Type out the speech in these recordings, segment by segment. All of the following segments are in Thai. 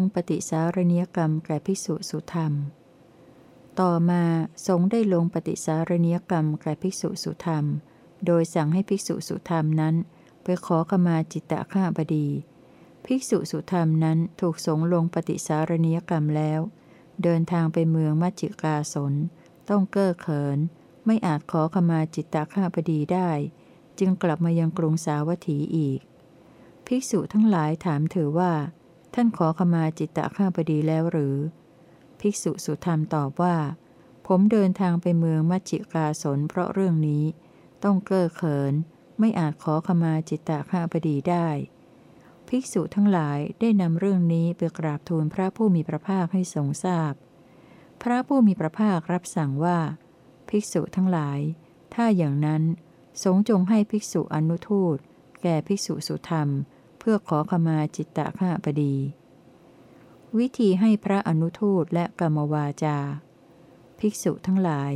งลงปฏิสารณียกรรมแก่ภิกษุสุธรรม ต่อมาสงได้ลงปฏิสารณียกรรมแก่ภิกษุสุธรรม โดยสั่งให้ภิกษุสุธรรมนั้น ไปขอขมาจิตตะข้าบดี ภิกษุสุธรรมนั้นถูกสงลงปฏิสารณียกรรมแล้ว เดินทางไปเมืองมัจจิกาสน ต้องเก้อเขิน ไม่อาจขอขมาจิตตะข้าบดีได้ จึงกลับมายังกรุงสาวัตถีอีก ภิกษุทั้งหลายถามถือว่า ท่านขอขมาจิตตะข้าบดีแล้วหรือ ภิกษุสุธรรมตอบว่า ผมเดินทางไปเมืองมัจจิกาสนเพราะเรื่องนี้ ต้องเก้อเขิน ไม่อาจขอขมาจิตตะข้าบดีได้ ภิกษุทั้งหลายได้นำเรื่องนี้ไปกราบทูลพระผู้มีพระภาคให้ทรงทราบพพระผู้มีพระภาครับสั่งว่า ภิกษุทั้งหลาย ถ้าอย่างนั้นสงจงให้ภิกษุอนุทูตแก่ภิกษุสุธรรม พื่อขอขมาจิตตะข้าบดี วิธีให้พระอนุทูตและกรรมวาจา ภิกษุทั้งหลาย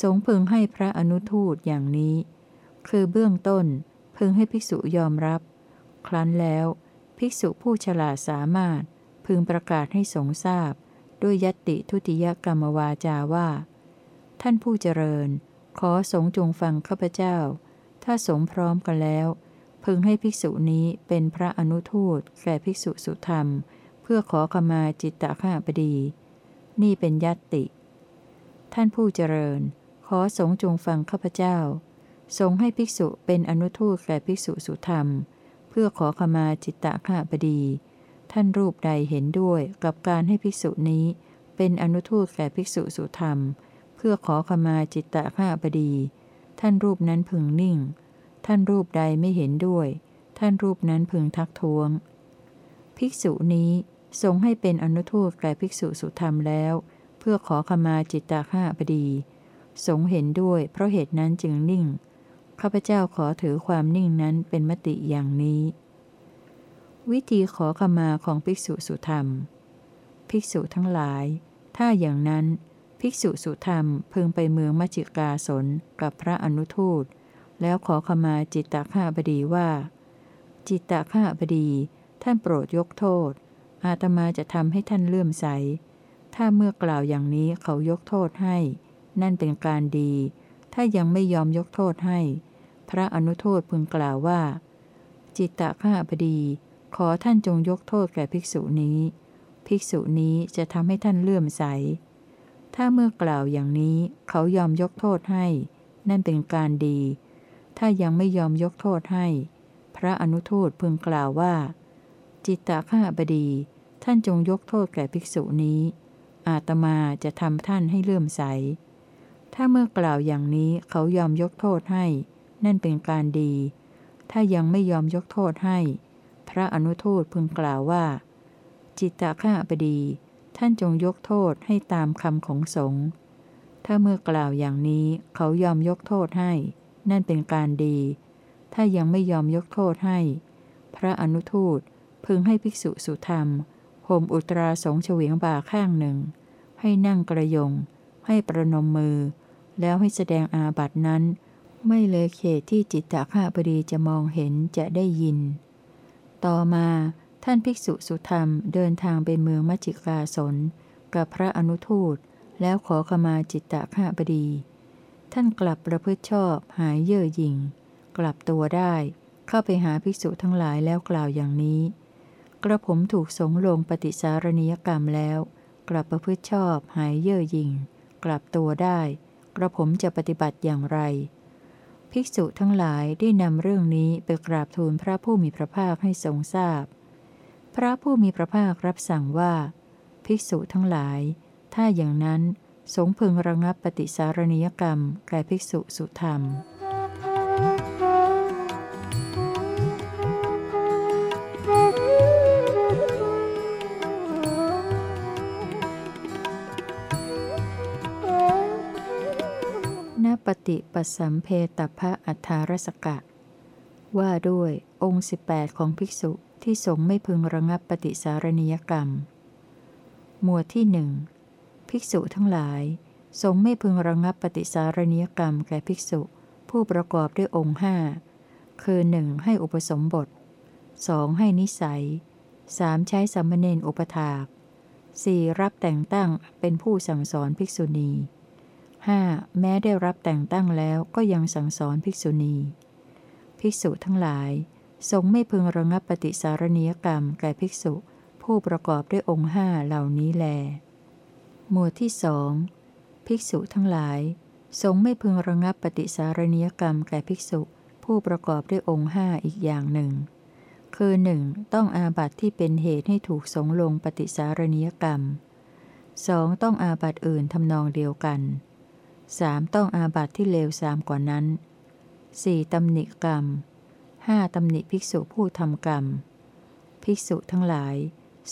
สงพึงให้พระอนุทูตอย่างนี้ คือเบื้องต้นพึงให้ภิกษุยอมรับ ครั้นแล้ว ภิกษุผู้ฉลาดสามารถพึงประกาศให้สงทราบ ด้วยยติทุติยกรรมวาจาว่า ท่านผู้เจริญ ขอสงจงฟังข้าพเจ้า ถ้าสงพร้อมกันแล้ว พึงให้ภิกษุนี้เป็นพระอนุทูตแก่ภิกษุสุธรรม เพื่อขอขมาจิตตะข้าบดี นี่เป็นยัตติ ท่านผู้เจริญ ขอสงฆ์จงฟังข้าพเจ้า สงฆ์ให้ภิกษุเป็นอนุทูตแก่ภิกษุสุธรรม เพื่อขอขมาจิตตะข้าบดี ท่านรูปใดเห็นด้วยกับการให้ภิกษุนี้เป็นอนุทูตแก่ภิกษุสุธรรม เพื่อขอขมาจิตตะข้าบดี ท่านรูปนั้นพึงนิ่ง ท่านรูปใดไม่เห็นด้วย ท่านรูปนั้นพึงทักท้วง ภิกษุนี้ทรงให้เป็นอนุทูตแก่ภิกษุสุธรรมแล้ว เพื่อขอขมาจิตตะข้าบดี สงเห็นด้วย เพราะเหตุนั้นจึงนิ่ง ข้าพเจ้าขอถือความนิ่งนั้นเป็นมติอย่างนี้ วิธีขอขมาของภิกษุสุธรรม ภิกษุทั้งหลาย ถ้าอย่างนั้น ภิกษุสุธรรมพึงไปเมืองมัจิกาสนกับพระอนุทูต แล้วขอขมาจิตตะข้าบดีว่า จิตตะข้าบดี ท่านโปรดยกโทษ อาตมาจะทำให้ท่านเลื่อมใส ถ้าเมื่อกล่าวอย่างนี้เขายกโทษให้ นั่นเป็นการดี ถ้ายังไม่ยอมยกโทษให้ พระอนุโทษพึงกล่าวว่า จิตตะข้าบดี ขอท่านจงยกโทษแก่ภิกษุนี้ ภิกษุนี้จะทำให้ท่านเลื่อมใส ถ้าเมื่อกล่าวอย่างนี้เขายอมยกโทษให้ นั่นเป็นการดี ถ้ายังไม่ยอมยกโทษให้ พระอนุโทษพึงกล่าวว่า จิตตะข้าบดี ท่านจงยกโทษแก่ภิกษุนี้ อาตมาจะทำท่านให้เลื่อมใส ถ้าเมื่อกล่าวอย่างนี้เขายอมยกโทษให้ นั่นเป็นการดี ถ้ายังไม่ยอมยกโทษให้ พระอนุโทษพึงกล่าวว่า จิตตะข้าบดี ท่านจงยกโทษให้ตามคำของสงฆ์ถ้าเมื่อกล่าวอย่างนี้เขายอมยกโทษให้ นั่นเป็นการดี ถ้ายังไม่ยอมยกโทษให้ พระอนุทูตพึงให้ภิกษุสุธรรมห่มอุตราสงเฉวียงบ่าข้างหนึ่ง ให้นั่งกระยง ให้ประนมมือ แล้วให้แสดงอาบัตินั้น ไม่เลยเขตที่จิตตะข้าบดีจะมองเห็นจะได้ยิน ต่อมาท่านภิกษุสุธรรมเดินทางไปเมืองมัจจิกาสน กับพระอนุทูตแล้วขอขมาจิตตะข้าบดี ท่านกลับประพฤติชอบหายเย่อหยิ่ง กลับตัวได้ เข้าไปหาภิกษุทั้งหลายแล้วกล่าวอย่างนี้ กระผมถูกสงลงปฏิสารณียกรรมแล้ว กลับประพฤติชอบหายเย่อหยิ่ง กลับตัวได้ กระผมจะปฏิบัติอย่างไร ภิกษุทั้งหลายได้นำเรื่องนี้ไปกราบทูลพระผู้มีพระภาคให้ทรงทราบพพระผู้มีพระภาครับสั่งว่า ภิกษุทั้งหลาย ถ้าอย่างนั้น สงพึงระงับปฏิสารณียกรรม แก่ภิกษุสุธรรมณปฏิปสัมเพตพระอัฏฐารสกะ ว่าด้วยองค์ 18 ของภิกษุที่สงไม่พึงระงับปฏิสารณียกรรม หมวดที่หนึ่ง ภิกษุทั้งหลาย สงไม่พึงระงับปฏิสารณียกรรมแก่ภิกษุ ผู้ประกอบด้วยองค์ห้าคือหนึ่งให้อุปสมบท 2. ให้นิสัย 3. ใช้สัมมเนนอุปถาก 4. รับแต่งตั้งเป็นผู้สั่งสอนภิกษุณี 5. แม้ได้รับแต่งตั้งแล้วก็ยังสั่งสอนภิกษุณี ภิกษุทั้งหลายทรงไม่พึงระงับปฏิสารณียกรรมแก่ภิกษุ ผู้ประกอบด้วยองค์ห้าเหล่านี้แล หมวดที่สองภิกษุทั้งหลายทรงไม่พึงระงับปฏิสารณียกรรมแก่ภิกษุผู้ประกอบด้วยองค์ห้าอีกอย่างหนึ่ง คือหนึ่งต้องอาบัติที่เป็นเหตุให้ถูกสงลงปฏิสารณียกรรม 2. ต้องอาบัติอื่นทำนองเดียวกัน 3. ต้องอาบัติที่เลวสามกว่านั้น 4. ตำหนิกรรม 5. ตำหนิภิกษุผู้ทำกรรม ภิกษุทั้งหลาย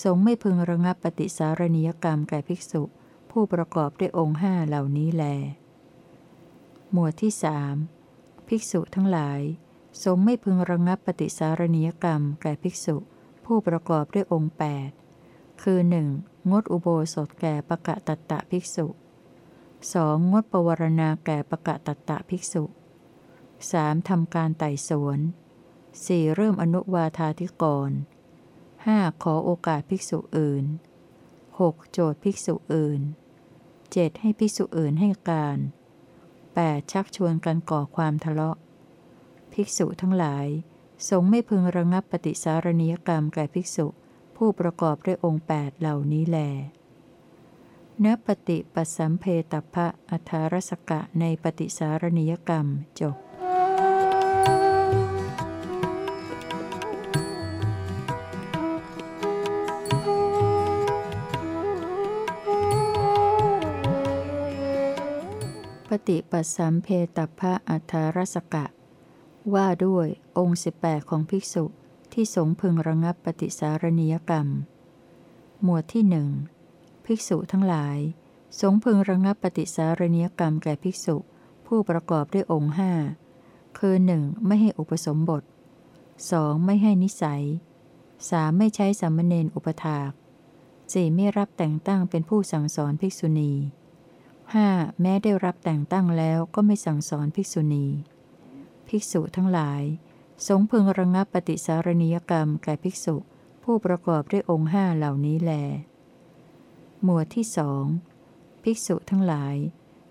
สงไม่พึงระงับปฏิสารณียกรรมแก่ภิกษุ ผู้ประกอบด้วยองค์ห้าเหล่านี้แล หมวดที่สภิกษุทั้งหลาย สงไม่พึงระงับปฏิสารณียกรรมแก่ภิกษุ ผู้ประกอบด้วยองค์ 8 คือ 1. งดอุโบสถแก่ปะกะตัตตะภิกษุ 2. งดปวารณาแก่ปะกะตัตตะภิกษุ 3. ทำการไต่สวน 4. เริ่มอนุวาธาธิกร 5. ขอโอกาสภิกษุอื่น 6. โจทย์ภิกษุอื่น 7. ให้ภิกษุอื่นให้การ 8. ชักชวนกันก่อความทะเลาะ ภิกษุทั้งหลาย สงไม่พึงระงับปฏิสารณียกรรมแก่ภิกษุ ผู้ประกอบด้วยองค์ 8 เหล่านี้แลนปฏิปสสัมเพตพะอัทารสกะในปฏิสารณียกรรมจบ ปฏิปัสสัมเพตพะอัทารสกะ ว่าด้วยองค์สิบแปดของภิกษุที่สงพึงระงับปฏิสารณียกรรม หมวดที่หนึ่งภิกษุทั้งหลาย สงพึงระงับปฏิสารณียกรรมแก่ภิกษุ ผู้ประกอบด้วยองค์ห้าคือหนึ่งไม่ให้อุปสมบท 2. ไม่ให้นิสัย 3. ไม่ใช้สัมมเนนอุปถาก 4. ไม่รับแต่งตั้งเป็นผู้สั่งสอนภิกษุณี 5. แม้ได้รับแต่งตั้งแล้วก็ไม่สั่งสอนภิกษุณี ภิกษุทั้งหลาย สงพึงระงับปฏิสารณียกรรมแก่ภิกษุ ผู้ประกอบด้วยองค์ห้าเหล่านี้แล หมวดที่สองภิกษุทั้งหลาย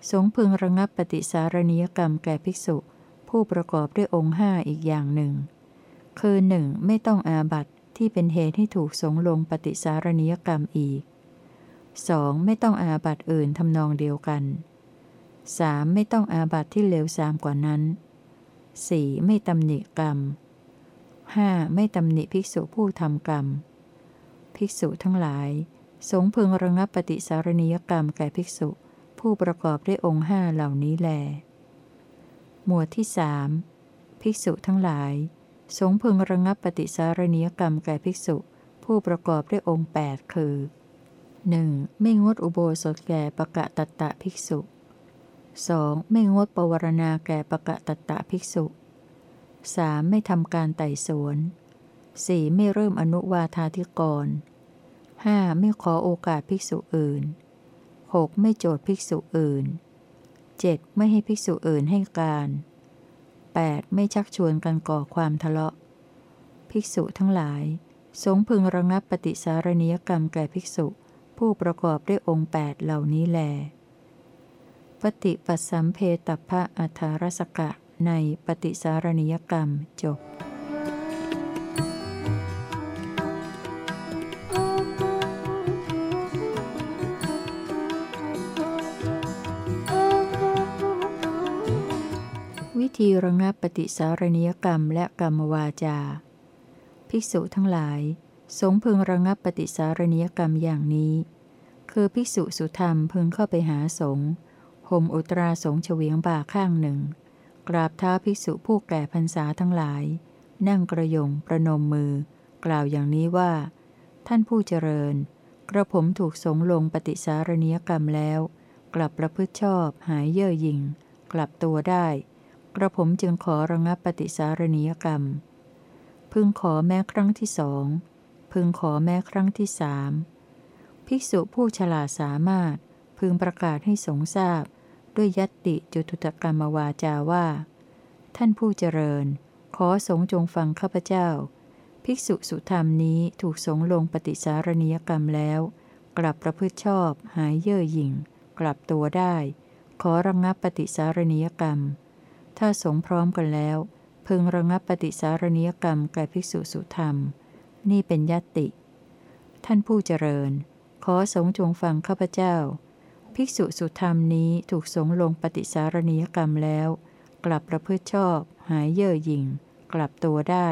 สงพึงระงับปฏิสารณียกรรมแก่ภิกษุ ผู้ประกอบด้วยองค์ห้าอีกอย่างหนึ่ง คือหนึ่งไม่ต้องอาบัตที่เป็นเหตุให้ถูกสงลงปฏิสารณียกรรมอีก 2. ไม่ต้องอาบัตอื่นทำนองเดียวกัน 3. ไม่ต้องอาบัตที่เลวทรามกว่านั้น 4. ไม่ตำหนิกรรม 5. ไม่ตำหนิภิกษุผู้ทำกรรม ภิกษุทั้งหลาย สงพึงระงับปฏิสารณียกรรมแก่ภิกษุ ผู้ประกอบด้วยองค์ห้าเหล่านี้แล หมวดที่สภิกษุทั้งหลาย สงพึงระงับปฏิสารณียกรรมแก่ภิกษุ ผู้ประกอบด้วยองค์ 8 คือ หนึ่งไม่งดอุโบสถแก่ปะกะตะตะภิกษุ 2. ไม่งดปวารณาแก่ปะกะตะตะภิกษุ 3. ไม่ทำการไต่สวน 4. ไม่เริ่มอนุวาธาธิกร 5. ไม่ขอโอกาสภิกษุอื่น 6. ไม่โจทย์ภิกษุอื่น 7. ไม่ให้ภิกษุอื่นให้การ 8. ไม่ชักชวนกันก่อความทะเลาะ ภิกษุทั้งหลาย สงพึงระงับปฏิสารณียกรรมแก่ภิกษุ ผู้ประกอบด้วยองค์8เหล่านี้แล ปฏิปัสสัมเพตพะอัทารสกะในปฏิสารณิยกรรมจบวิธีระงับปฏิสารณียกรรมและกรรมวาจา ภิกษุทั้งหลาย สงพึงระงับปฏิสารณียกรรมอย่างนี้ คือภิกษุสุธรรมพึงเข้าไปหาสงฆ์ห่มอุตราสงเฉวียงบ่าข้างหนึ่ง กราบเท้าภิกษุผู้แก่พรรษาทั้งหลาย นั่งกระยงประนมมือ กล่าวอย่างนี้ว่า ท่านผู้เจริญ กระผมถูกสงลงปฏิสารณียกรรมแล้ว กลับประพฤติชอบหายเย่อหยิ่ง กลับตัวได้ กระผมจึงขอระงับปฏิสารณียกรรม พึงขอแม้ครั้งที่สอง พึงขอแม้ครั้งที่สามภิกษุผู้ฉลาดสามารถ พึงประกาศให้สงทราบ ด้วยยัตติจุตุตกรรมวาจาว่า ท่านผู้เจริญ ขอสงจงฟังข้าพเจ้า ภิกษุสุธรรมนี้ถูกสงลงปฏิสารณียกรรมแล้ว กลับประพฤติชอบ หายเย่อหยิ่ง กลับตัวได้ ขอระงงับปฏิสารณียกรรม ถ้าสงพร้อมกันแล้ว พึงระงงับปฏิสารณียกรรมแก่ภิกษุสุธรรม นี่เป็นยติ ท่านผู้เจริญ ขอสงจงฟังข้าพเจ้า ภิกษุสุธรรมนี้ถูกสงลงปฏิสารณียกรรมแล้ว กลับประพฤติชอบ หายเย่อหยิ่ง กลับตัวได้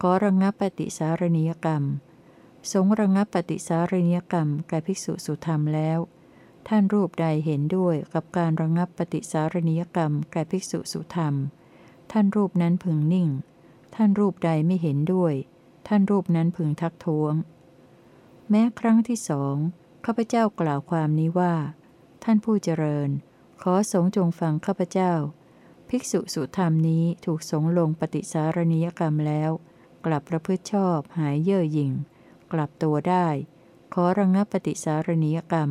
ขอระงงับปฏิสารณียกรรม สงระงงับปฏิสารณียกรรมแก่ภิกษุสุธรรมแล้ว ท่านรูปใดเห็นด้วยกับการระงงับปฏิสารณียกรรมแก่ภิกษุสุธรรม ท่านรูปนั้นพึงนิ่ง ท่านรูปใดไม่เห็นด้วย ท่านรูปนั้นพึงทักท้วง แม้ครั้งที่สองข้าพเจ้ากล่าวความนี้ว่า ท่านผู้เจริญ ขอสงจงฟังข้าพเจ้า ภิกษุสุธรรมนี้ถูกสงลงปฏิสารณียกรรมแล้ว กลับประพฤติชอบหายเย่อหยิ่ง กลับตัวได้ ขอระงงับปฏิสารณียกรรม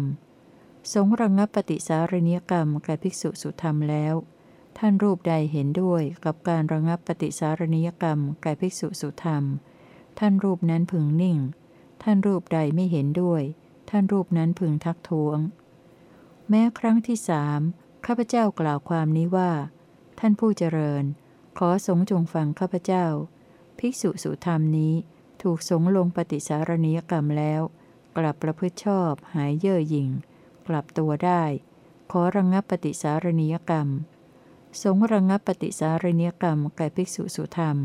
สงระงงับปฏิสารณียกรรมแก่ภิกษุสุธรรมแล้ว ท่านรูปใดเห็นด้วยกับการระงงับปฏิสารณียกรรมแก่ภิกษุสุธรรม ท่านรูปนั้นพึงนิ่ง ท่านรูปใดไม่เห็นด้วย ท่านรูปนั้นพึงทักท้วง แม้ครั้งที่สามข้าพเจ้ากล่าวความนี้ว่า ท่านผู้เจริญ ขอสงจงฟังข้าพเจ้า ภิกษุสุธรรมนี้ถูกสงลงปฏิสารณียกรรมแล้ว กลับประพฤติชอบหายเย่อหยิ่ง กลับตัวได้ ขอระงงับปฏิสารณียกรรม สงระงงับปฏิสารณียกรรมแก่ภิกษุสุธรรม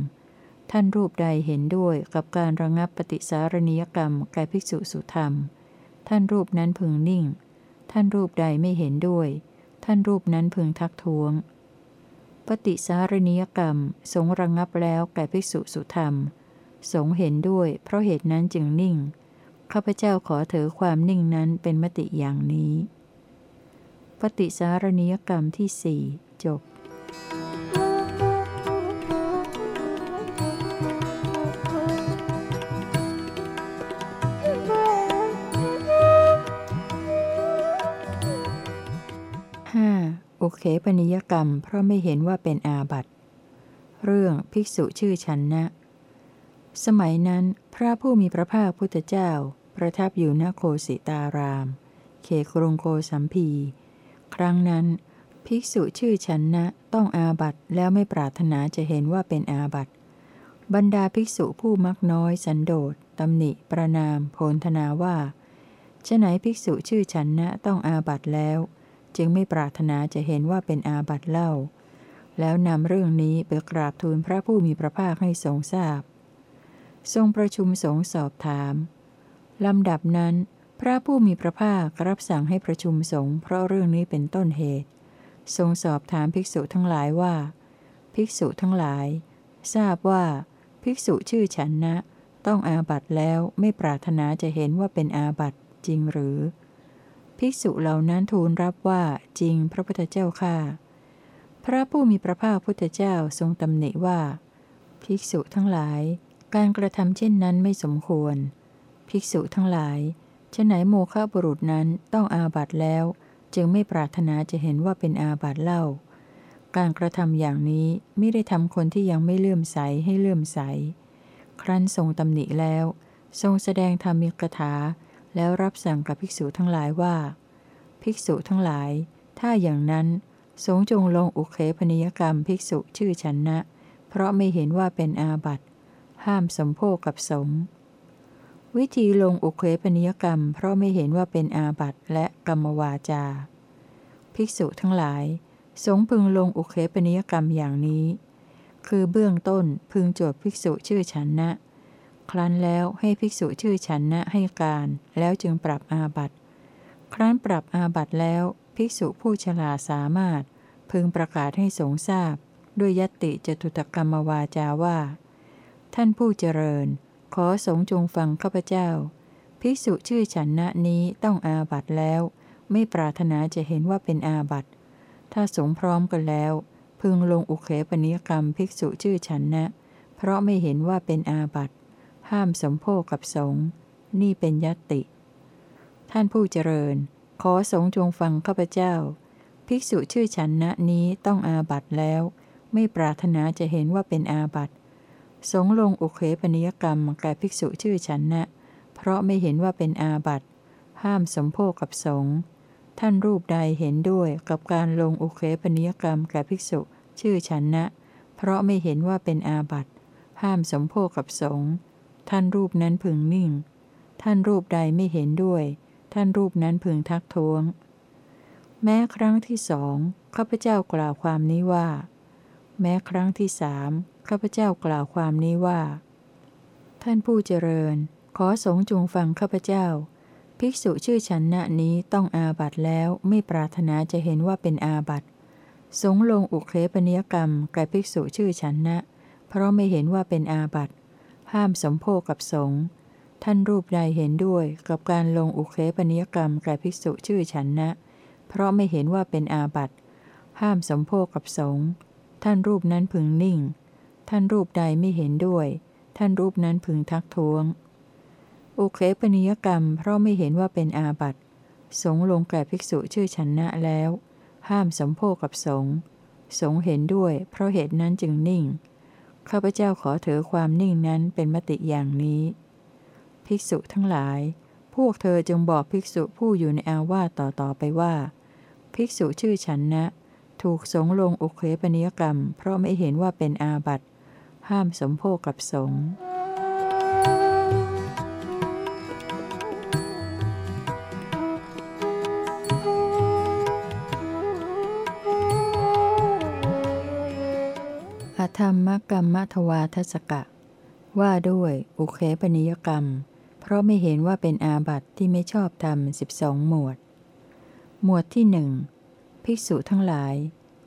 ท่านรูปใดเห็นด้วยกับการระงงับปฏิสารณียกรรมแก่ภิกษุสุธรรม ท่านรูปนั้นพึงนิ่ง ท่านรูปใดไม่เห็นด้วย ท่านรูปนั้นพึงทักท้วง ปฏิสารณียกรรมสงระงงับแล้วแก่ภิกษุสุธรรม สงเห็นด้วย เพราะเหตุนั้นจึงนิ่ง ข้าพเจ้าขอถือความนิ่งนั้นเป็นมติอย่างนี้ ปฏิสารณียกรรมที่สี่จบ เคปนิยกรรม เพราะไม่เห็นว่าเป็นอาบัติ เรื่องภิกษุชื่อชันนะ สมัยนั้นพระผู้มีพระภาคพุทธเจ้า ประทับอยู่ณโคสิตาราม เขครุงโคสัมพี ครั้งนั้น ภิกษุชื่อชันนะต้องอาบัตแล้วไม่ปรารถนาจะเห็นว่าเป็นอาบัตบรรดาภิกษุผู้มักน้อยสันโดษตำหนิ ประนาม โพลธนาว่าฉไหนภิกษุชื่อชันนะต้องอาบัตแล้ว จึงไม่ปรารถนาจะเห็นว่าเป็นอาบัตเล่า แล้วนำเรื่องนี้ไปกราบทูลพระผู้มีพระภาคให้ทรงทราบ ทรงประชุมสงสอบถามลำดับนั้น พระผู้มีพระภาครับสั่งให้ประชุมสงเพราะเรื่องนี้เป็นต้นเหตุ ทรงสอบถามภิกษุทั้งหลายว่า ภิกษุทั้งหลาย ทราบว่า ภิกษุชื่อฉันนะ ต้องอาบัตแล้วไม่ปรารถนาจะเห็นว่าเป็นอาบัตจริงหรือ ภิกษุเหล่านั้นทูลรับว่าจริงพระพุทธเจ้าค่ะพระผู้มีพระภาคพุทธเจ้าทรงตำหนิว่า ภิกษุทั้งหลาย การกระทำเช่นนั้นไม่สมควร ภิกษุทั้งหลายฉไหนโมฆะบุรุษนั้นต้องอาบัตแล้ว จึงไม่ปรารถนาจะเห็นว่าเป็นอาบัตเล่า การกระทำอย่างนี้ไม่ได้ทำคนที่ยังไม่เลื่อมใสให้เลื่อมใส ครั้นทรงตำหนิแล้ว ทรงแสดงธรรมิกถา แล้วรับสั่งกับภิกษุทั้งหลายว่า ภิกษุทั้งหลาย ถ้าอย่างนั้น สงจงลงอุเคปนิยกรรมภิกษุชื่อฉันนะ เพราะไม่เห็นว่าเป็นอาบัติ ห้ามสมโภกับสงวิธีลงอุเคปนิยกรรม เพราะไม่เห็นว่าเป็นอาบัติและกรรมวาจา ภิกษุทั้งหลาย สงพึงลงอุเคปนิยกรรมอย่างนี้ คือเบื้องต้นพึงโจทย์ภิกษุชื่อฉันนะ ครั้นแล้วให้ภิกษุชื่อฉันนะให้การ แล้วจึงปรับอาบัติ ครั้นปรับอาบัติแล้ว ภิกษุผู้ฉลาสามารถ พึงประกาศให้สงทราบ ด้วยยติจตุตกรรมวาจาว่า ท่านผู้เจริญ ขอสงจงฟังข้าพเจ้า ภิกษุชื่อฉันนะนี้ต้องอาบัตแล้ว ไม่ปรารถนาจะเห็นว่าเป็นอาบัตถ้าสงพร้อมกันแล้ว พึงลงอุเคปนิยกรรมภิกษุชื่อฉันนะ เพราะไม่เห็นว่าเป็นอาบัติ ห้ามสมโภคกับสงฆ์นี่เป็นยติ ท่านผู้เจริญ ขอสงจงฟังข้าพเจ้า ภิกษุชื่อฉันนะนี้ต้องอาบัตแล้ว ไม่ปรารถนาจะเห็นว่าเป็นอาบัตสงลงอุเคปนิยกรรมแก่ภิกษุชื่อฉันนะ เพราะไม่เห็นว่าเป็นอาบัตห้ามสมโภคกับสงฆ์ท่านรูปใดเห็นด้วยกับการลงอุเคปนิยกรรมแก่ภิกษุชื่อฉันนะ เพราะไม่เห็นว่าเป็นอาบัตห้ามสมโภคกับสงฆ์ ท่านรูปนั้นพึงนิ่ง ท่านรูปใดไม่เห็นด้วย ท่านรูปนั้นพึงทักท้วง แม้ครั้งที่สองข้าพเจ้ากล่าวความนี้ว่า แม้ครั้งที่สามข้าพเจ้ากล่าวความนี้ว่า ท่านผู้เจริญ ขอสงจงฟังข้าพเจ้า ภิกษุชื่อฉันนะนี้ต้องอาบัตแล้วไม่ปรารถนาจะเห็นว่าเป็นอาบัตสงลงอุเคปนิยกรรมแก่ภิกษุชื่อฉันนะ เพราะไม่เห็นว่าเป็นอาบัต ห้ามสมโภคกับสงฆ์ท่านรูปใดเห็นด้วยกับการลงอุเคปนิยกรรมแก่ภิกษุชื่อฉันนะ เพราะไม่เห็นว่าเป็นอาบัติ ห้ามสมโภคกับสงฆ์ท่านรูปนั้นพึงนิ่ง ท่านรูปใดไม่เห็นด้วย ท่านรูปนั้นพึงทักท้วง อุเคปนิยกรรม เพราะไม่เห็นว่าเป็นอาบัติ สงลงแก่ภิกษุชื่อฉันนะแล้ว ห้ามสมโภคกับสงฆ์สงเห็นด้วย เพราะเหตุนั้นจึงนิ่ง ข้าพเจ้าขอถือความนิ่งนั้นเป็นมติอย่างนี้ ภิกษุทั้งหลาย พวกเธอจงบอกภิกษุผู้อยู่ในอาวาสต่อๆไปว่า ภิกษุชื่อฉันนะ ถูกสงลงอุเคปนิยกรรม เพราะไม่เห็นว่าเป็นอาบัติ ห้ามสมโภคกับสงฆ์ ธรรมกรรมทวาทศกะ ว่าด้วยอุเคปนิยกรรม เพราะไม่เห็นว่าเป็นอาบัติที่ไม่ชอบธรรมสิบสองหมวด หมวดที่หนึ่งภิกษุทั้งหลาย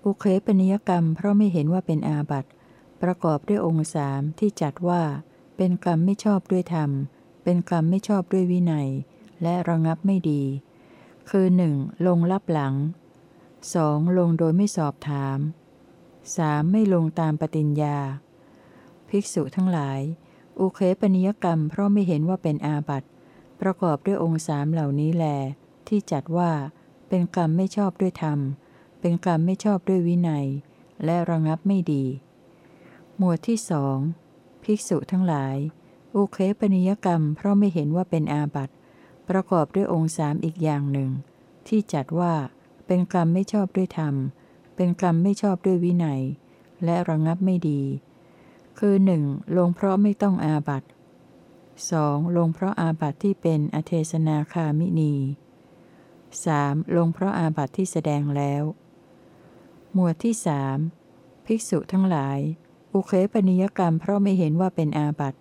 อุเคปนิยกรรม เพราะไม่เห็นว่าเป็นอาบัติ ประกอบด้วยองค์สามที่จัดว่า เป็นกรรมไม่ชอบด้วยธรรม เป็นกรรมไม่ชอบด้วยวินัย และระงับไม่ดี คือ 1. ลงลับหลัง 2. ลงโดยไม่สอบถาม 3. ไม่ลงตามปฏิญญา ภิกษุทั้งหลาย อุเคปนิยกรรมเพราะไม่เห็นว่าเป็นอาบัติ ประกอบด้วยองค์สามเหล่านี้แล ที่จัดว่า เป็นกรรมไม่ชอบด้วยธรรม เป็นกรรมไม่ชอบด้วยวินัย และระงับไม่ดี หมวดที่สองภิกษุทั้งหลาย อุเคปนิยกรรมเพราะไม่เห็นว่าเป็นอาบัติประกอบด้วยองค์สามอีกอย่างหนึ่ง ที่จัดว่าเป็นกรรมไม่ชอบด้วยธรรมเเป็นกรรมไม่ชอบด้วยวินัย และระงับไม่ดี คือ 1. ลงเพราะไม่ต้องอาบัต 2. ลงเพราะอาบัตที่เป็นอเทศนาคามินี 3. ลงเพราะอาบัตที่แสดงแล้ว หมวดที่สภิกษุทั้งหลาย อุเคปนิยกรรมเพราะไม่เห็นว่าเป็นอาบัต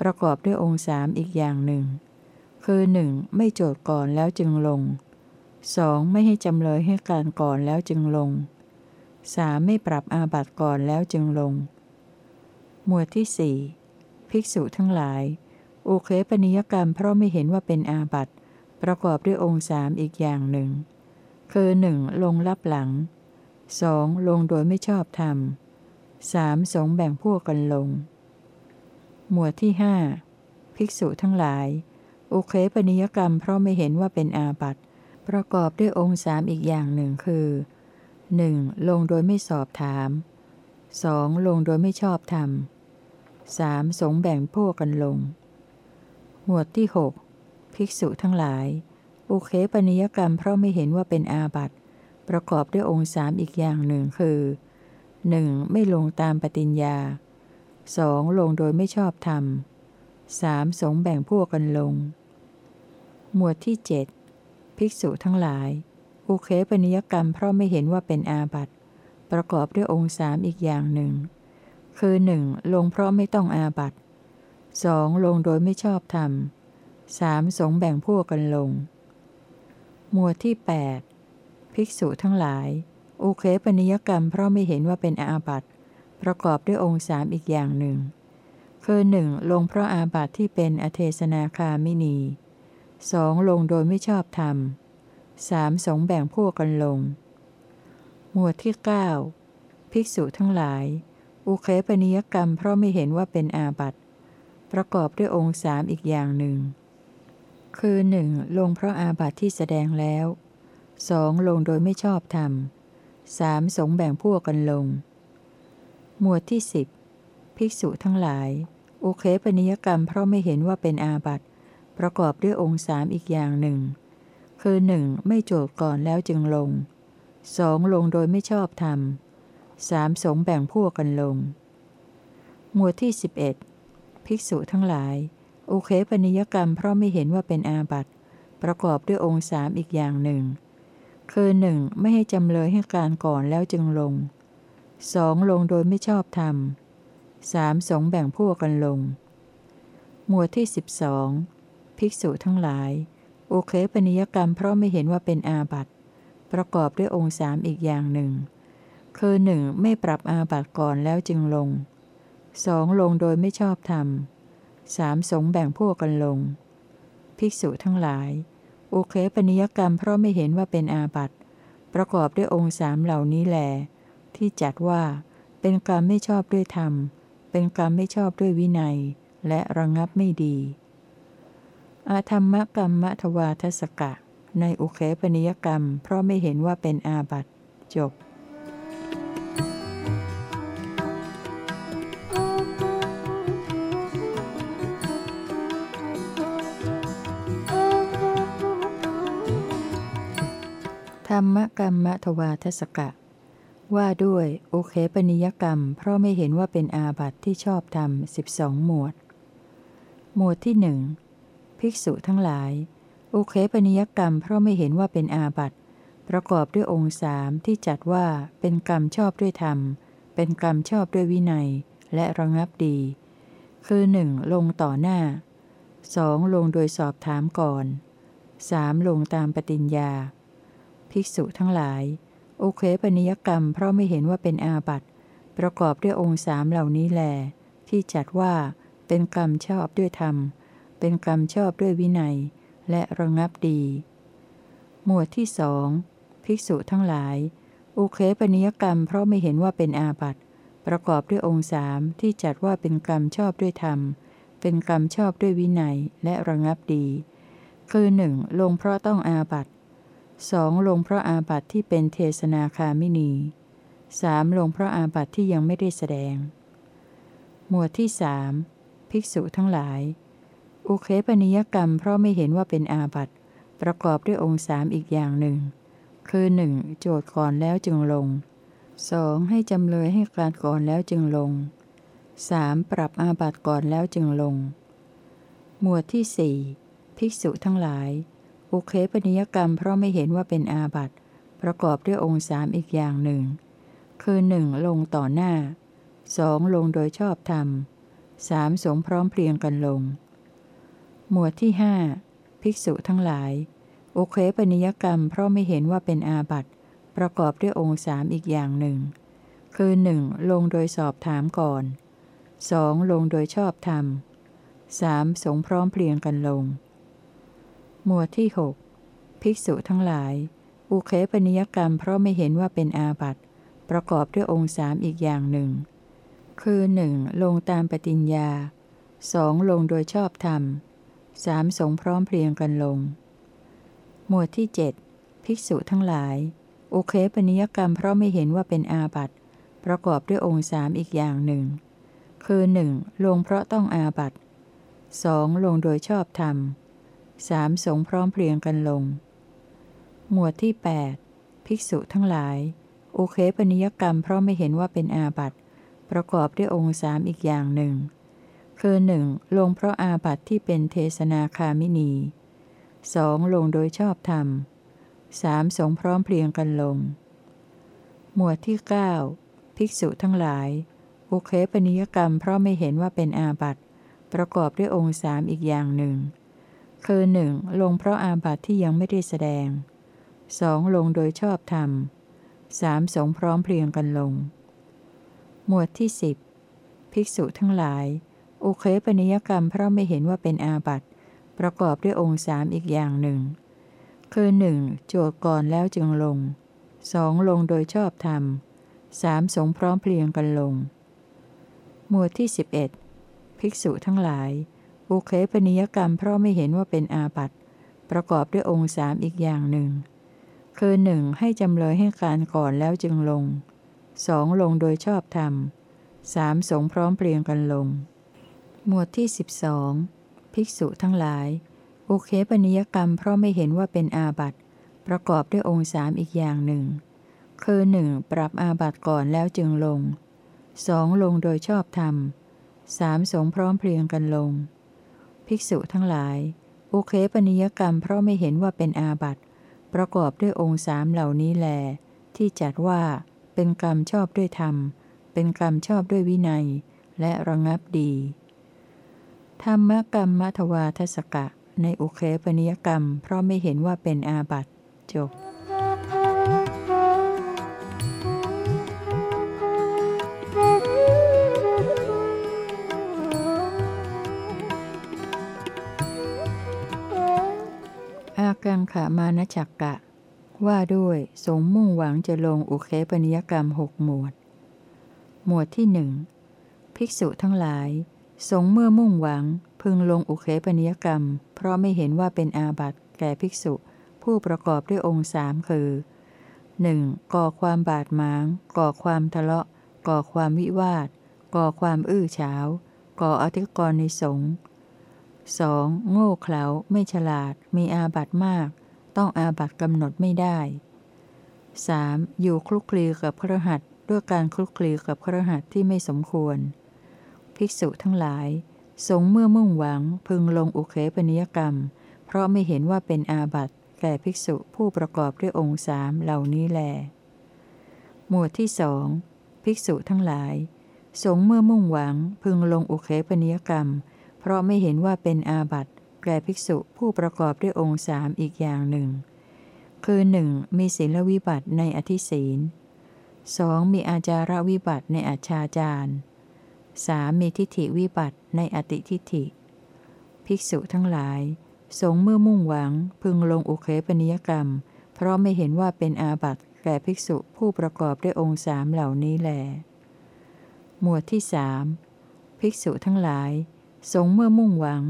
ประกอบด้วยองค์สามอีกอย่างหนึ่ง คือ 1. ไม่โจทย์ก่อนแล้วจึงลง 2. ไม่ให้จำเลยให้การก่อนแล้วจึงลง สามไม่ปรับอาบัติก่อนแล้วจึงลง หมวดที่สี่ภิกษุทั้งหลาย อุเคปนิยกรรมเพราะไม่เห็นว่าเป็นอาบัติ ประกอบด้วยองค์สามอีกอย่างหนึ่ง คือหนึ่งลงรับหลังสองลงโดยไม่ชอบธรรมสามสงแบ่งพวกกันลง หมวดที่หภิกษุทั้งหลาย อุเคปนิยกรรมเพราะไม่เห็นว่าเป็นอาบัติ ประกอบด้วยองค์สามอีกอย่างหนึ่งคือ หนึ่งลงโดยไม่สอบถาม 2. ลงโดยไม่ชอบธรรม 3. สงแบ่งพวกกันลง หมวดที่ 6 ภิกษุทั้งหลาย อุเคปนิยกรรมเพราะไม่เห็นว่าเป็นอาบัติ ประกอบด้วยองค์สามอีกอย่างหนึ่งคือ 1. ไม่ลงตามปฏิญญา 2. ลงโดยไม่ชอบธรรม 3. สงแบ่งพวกกันลง หมวดที่ 7 ภิกษุทั้งหลาย อุเคปนิยกรรมเพราะไม่เห็นว่าเป็นอาบัติ ประกอบด้วยองค์สามอีกอย่างหนึ่ง คือ 1. ลงเพราะไม่ต้องอาบัติ 2. ลงโดยไม่ชอบธรรม 3. สงแบ่งพวกกันลง หมวดที่ 8 ภิกษุทั้งหลาย อุเคปนิยกรรมเพราะไม่เห็นว่าเป็นอาบัติ ประกอบด้วยองค์สามอีกอย่างหนึ่ง คือ 1. ลงเพราะอาบัติที่เป็นอเทศนาคามินี 2. ลงโดยไม่ชอบธรรม สามสงแบ่งพวกกันลง หมวดที่ 9 ภิกษุทั้งหลาย อุเคปนิยกรรมเพราะไม่เห็นว่าเป็นอาบัติประกอบด้วยองค์สามอีกอย่างหนึ่ง คือ 1. ลงเพราะอาบัติที่แสดงแล้ว 2. ลงโดยไม่ชอบธรรม 3. สงแบ่งพวกกันลง หมวดที่ 10ภภิกษุทั้งหลาย อุเคปนิยกรรมเพราะไม่เห็นว่าเป็นอาบัติประกอบด้วยองค์สามอีกอย่างหนึ่ง คือหนึ่งไม่โจทย์ก่อนแล้วจึงลงสองลงโดยไม่ชอบธรรมสามสงแบ่งพวกกันลง หมวดที่ 11 ภิกษุทั้งหลาย โอเคปนิยกรรมเพราะไม่เห็นว่าเป็นอาบัติ ประกอบด้วยองค์สามอีกอย่างหนึ่ง คือหนึ่งไม่ให้จำเลยให้การก่อนแล้วจึงลงสองลงโดยไม่ชอบธรรมสามสงแบ่งพวกกันลง หมวดที่ 12 ภิกษุทั้งหลาย อุเคปนิยกรรมเพราะไม่เห็นว่าเป็นอาบัติประกอบด้วยองค์สามอีกอย่างหนึ่ง คือหนึ่งไม่ปรับอาบัติก่อนแล้วจึงลงสองลงโดยไม่ชอบธรรมสามสงแบ่งพวกกันลง ภิกษุทั้งหลายโอเคปนิยกรรมเพราะไม่เห็นว่าเป็นอาบัติประกอบด้วยองค์สามเหล่านี้แหลที่จัดว่า เป็นกรรมไม่ชอบด้วยธรรม เป็นกรรมไม่ชอบด้วยวินัย และระงับไม่ดี อาธรรมกรรมทวาทศกะ ในอุเคปนิยกรรม เพราะไม่เห็นว่าเป็นอาบัติจบธรรมกรรมทวาทศกะ ว่าด้วยโอเคปนิยกรรม เพราะไม่เห็นว่าเป็นอาบัติที่ชอบธรรมสิบสองหมวด หมวดที่หนึ่ง ภิกษุทั้งหลายโอเคปนิยกรรมเพราะไม่เห็นว่าเป็นอาบัติ ประกอบด้วยองค์สามที่จัดว่าเป็นกรรมชอบด้วยธรรม เป็นกรรมชอบด้วยวินัย และระงับดี คือหนึ่งลงต่อหน้าสองลงโดยสอบถามก่อนสามลงตามปฏิญญา ภิกษุทั้งหลายโอเคปนิยกรรมเพราะไม่เห็นว่าเป็นอาบัติ ประกอบด้วยองค์สามเหล่านี้แล ที่จัดว่าเป็นกรรมชอบด้วยธรรม เป็นกรรมชอบด้วยวินัย และระงับดี หมวดที่สองภิกษุทั้งหลายโอเคปนิยกรรมเพราะไม่เห็นว่าเป็นอาบัติ ประกอบด้วยองค์สามที่จัดว่าเป็นกรรมชอบด้วยธรรม เป็นกรรมชอบด้วยวินัยและระงับดี คือหนึ่งลงเพราะต้องอาบัติสองลงเพราะอาบัติที่เป็นเทศนาคามินีสามลงเพราะอาบัติที่ยังไม่ได้แสดง หมวดที่สภิกษุทั้งหลาย อุเคปนิยกรรมเพราะไม่เห็นว่าเป็นอาบัติ ประกอบด้วยองค์สามอีกอย่างหนึ่ง คือหนึ่งโจทย์ก่อนแล้วจึงลงสองให้จำเลยให้การก่อนแล้วจึงลงสามปรับอาบัติก่อนแล้วจึงลง หมวดที่สภิกษุทั้งหลาย อุเคปนิยกรรมเพราะไม่เห็นว่าเป็นอาบัติ ประกอบด้วยองค์สามอีกอย่างหนึ่ง คือหนึ่งลงต่อหน้าสองลงโดยชอบธรรมสามสงพร้อมเพรียงกันลง หมวดที่หภิกษุทั้งหลาย โอเคปนิยกรรมเพราะไม่เห็นว่าเป็นอาบัติประกอบด้วยองค์สามอีกอย่างหนึ่ง คือหนึ่งลงโดยสอบถามก่อนสองลงโดยชอบธรรมสามสงพร้อมเพรียงกันลง หมวดที่ 6 ภิกษุทั้งหลาย อุเคปนิยกรรมเพราะไม่เห็นว่าเป็นอาบัติประกอบด้วยองค์สามอีกอย่างหนึ่ง คือหนึ่งลงตามปฏิญญาสองลงโดยชอบธรรม สามสงพร้อมเพรียงกันลง หมวดที่ 7 ภิกษุทั้งหลาย โอเคปนิยกรรมเพราะไม่เห็นว่าเป็นอาบัติ ประกอบด้วยองค์สามอีกอย่างหนึ่ง คือหนึ่งลงเพราะต้องอาบัติสองลงโดยชอบธรรมสามสงพร้อมเพรียงกันลง หมวดที่ 8 ภิกษุทั้งหลาย โอเคปนิยกรรมเพราะไม่เห็นว่าเป็นอาบัติ ประกอบด้วยองค์สามอีกอย่างหนึ่ง คือหนึ่งลงเพราะอาบัติที่เป็นเทศนาคามินีสองลงโดยชอบธรรมสามสงพร้อมเพรียงกันลง หมวดที่ 9 ภิกษุทั้งหลายโอเคปนิยกรรมเพราะไม่เห็นว่าเป็นอาบัติ ประกอบด้วยองค์สามอีกอย่างหนึ่ง คือหนึ่งลงเพราะอาบัติที่ยังไม่ได้แสดงสองลงโดยชอบธรรมสามสงพร้อมเพรียงกันลง หมวดที่สิบภิกษุทั้งหลาย อเคปนิยกรรมเพราะไม่เห็นว่าเป็นอาบัติ ประกอบด้วยองค์สามอีกอย่างหนึ่ง คือหนึ่งโจทย์ก่อนแล้วจึงลงสองลงโดยชอบธรรมสามสงพร้อมเพรียงกันลง หมวดที่สิบเอ็ดภิกษุทั้งหลาย อุเคปนิยกรรมเพราะไม่เห็นว่าเป็นอาบัติ ประกอบด้วยองค์สามอีกอย่างหนึ่ง คือหนึ่งให้จำเลยให้การก่อนแล้วจึงลงสองลงโดยชอบธรรมสามสงพร้อมเพรียงกันลง หมวดที่สิบสองภิกษุทั้งหลายโอเคปนิยกรรมเพราะไม่เห็นว่าเป็นอาบัติ ประกอบด้วยองค์สามอีกอย่างหนึ่ง คือหนึ่งปรับอาบัติก่อนแล้วจึงลงสองลงโดยชอบธรรมสามสงพร้อมเพรียงกันลง ภิกษุทั้งหลายโอเคปนิยกรรมเพราะไม่เห็นว่าเป็นอาบัติ ประกอบด้วยองค์สามเหล่านี้แล ที่จัดว่าเป็นกรรมชอบด้วยธรรม เป็นกรรมชอบด้วยวินัย และระงับดี ธรรมกรรมมัทวาทศกะ ในอุเคปนิยกรรม เพราะไม่เห็นว่าเป็นอาบัติจบอากังขามานจักกะ ว่าด้วยสงมุ่งหวังจะลงอุเคปนิยกรรมหกหมวด หมวดที่หนึ่งภิกษุทั้งหลาย สงเมื่อมุ่งหวัง พึงลงอุเคปนิยกรรม เพราะไม่เห็นว่าเป็นอาบัติแก่ภิกษุ ผู้ประกอบด้วยองค์สามคือ 1. ก่อความบาดหมาง ก่อความทะเลาะ ก่อความวิวาท ก่อความอื้อฉาว ก่ออธิกรณ์ในสงฆ์ 2. โง่เขลาไม่ฉลาด มีอาบัตมาก ต้องอาบัตกำหนดไม่ได้ 3. อยู่คลุกคลีกับครหัสด้วยการคลุกคลีกับครหัสที่ไม่สมควร ภิกษุทั้งหลาย สงเมื่อมุ่งหวังพึงลงอุเคปนิยกรรม เพราะไม่เห็นว่าเป็นอาบัติแก่ภิกษุผู้ประกอบด้วยองค์สามเหล่านี้แล หมวดที่สองภิกษุทั้งหลาย สงเมื่อมุ่งหวังพึงลงอุเคปนิยกรรม เพราะไม่เห็นว่าเป็นอาบัติแก่ภิกษุผู้ประกอบด้วยองค์สามอีกอย่างหนึ่ง คือหนึ่งมีศีลวิบัติในอธิศีลสองมีอาจาระวิบัติในอัจาจาร สามมีทิฏฐิวิบัติในอติทิฏฐิ ภิกษุทั้งหลาย สงเมื่อมุ่งหวังพึงลงอุเคปนิยกรรม เพราะไม่เห็นว่าเป็นอาบัติแก่ภิกษุผู้ประกอบด้วยองค์สามเหล่านี้แล หมวดที่สภิกษุทั้งหลาย สงเมื่อมุ่งหวัง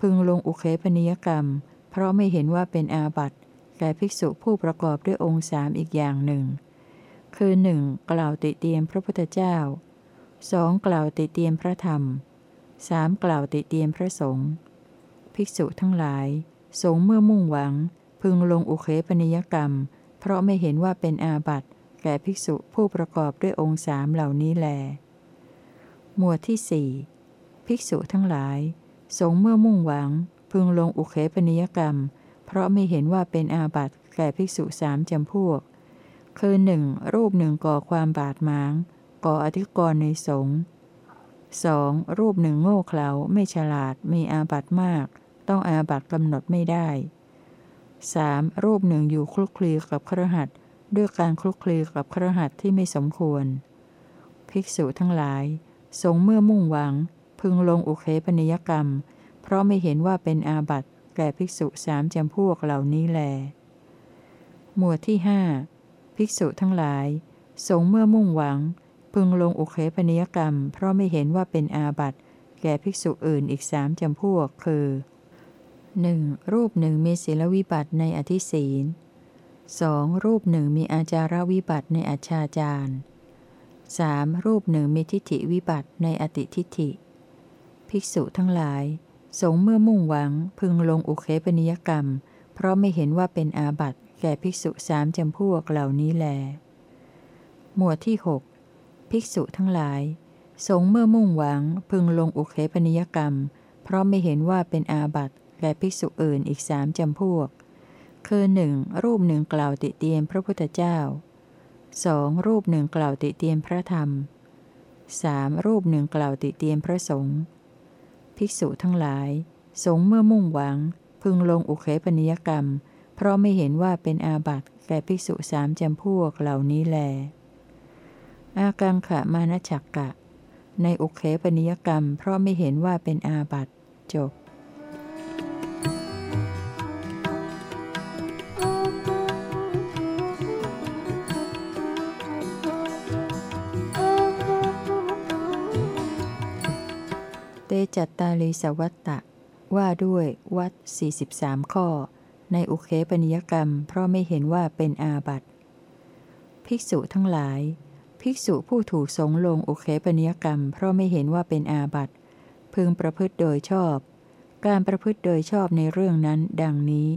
พึงลงอุเคปนิยกรรม เพราะไม่เห็นว่าเป็นอาบัติแก่ภิกษุผู้ประกอบด้วยองค์สามอีกอย่างหนึ่ง คือหนึ่งกล่าวติเตียมพระพุทธเจ้า องกล่าวติเตียมพระธรรมสามกล่าวติเตียมพระสงฆ์ภิกษุทั้งหลาย สงเมื่อมุ่งหวัง พึงลงอุเคปนิยกรรม เพราะไม่เห็นว่าเป็นอาบัติแก่ภิกษุผู้ประกอบด้วยองค์สามเหล่านี้แล หมวดที่สี่ภิกษุทั้งหลาย สงเมื่อมุ่งหวัง พึงลงอุเคปนิยกรรม เพราะไม่เห็นว่าเป็นอาบัติแก่ภิกษุสามจำพวก คือหนึ่งรูปหนึ่งก่อความบาดหมาง ก่ออธิกรณ์ในสงฆ์สองรูปหนึ่งโง่เขลาไม่ฉลาดมีอาบัตมาก ต้องอาบัตกำหนดไม่ได้ 3. รูปหนึ่งอยู่คลุกคลีกับครหัสด้วยการคลุกคลีกับครหัสที่ไม่สมควร ภิกษุทั้งหลาย สงเมื่อมุ่งหวัง พึงลงอุเคปนิยกรรม เพราะไม่เห็นว่าเป็นอาบัตแก่ภิกษุสามจำพวกเหล่านี้แล หมวดที่หภิกษุทั้งหลาย สงเมื่อมุ่งหวัง พึงลงอุเคปนิยกรรม เพราะไม่เห็นว่าเป็นอาบัติแก่ภิกษุอื่นอีกสามจำพวกคือหนึ่งรูปหนึ่งมีศีลวิบัติในอธิศีลสองรูปหนึ่งมีอาจารวิบัติในอัจฉาจารสามรูปหนึ่งมีทิฏฐิวิบัติในอติทิฏฐิ ภิกษุทั้งหลาย สงเมื่อมุ่งหวังพึงลงอุเคปนิยกรรม เพราะไม่เห็นว่าเป็นอาบัติแก่ภิกษุสามจำพวกเหล่านี้แล หมวดที่6 ภิกษุทั้งหลาย สงเมื่อมุ่งหวังพึงลงอุเคปนิยกรรม เพราะไม่เห็นว่าเป็นอาบัติแก่ภิกษุอื่นอีกสามจำพวก คือหนึ่งรูปหนึ่งกล่าวติเตียนพระพุทธเจ้าสองรูปหนึ่งกล่าวติเตียนพระธรรมสามรูปหนึ่งกล่าวติเตียนพระสงฆ์ภิกษุทั้งหลาย สงเมื่อมุ่งหวัง พึงลงอุเคปนิยกรรม เพราะไม่เห็นว่าเป็นอาบัติแก่ภิกษุสามจำพวกเหล่านี้แล อากังขะมานชักกะ ในอุเคปนิยกรรม เพราะไม่เห็นว่าเป็นอาบัติจบจัตตาลีสวัตตะ ว่าด้วยวัด 43 ข้อ ในอุเคปนิยกรรม เพราะไม่เห็นว่าเป็นอาบัติ ภิกษุทั้งหลาย ภิกษุผู้ถูกสงลงอุเคปนิยกรรม เพราะไม่เห็นว่าเป็นอาบัติ พึงประพฤติโดยชอบ การประพฤติโดยชอบในเรื่องนั้น ดังนี้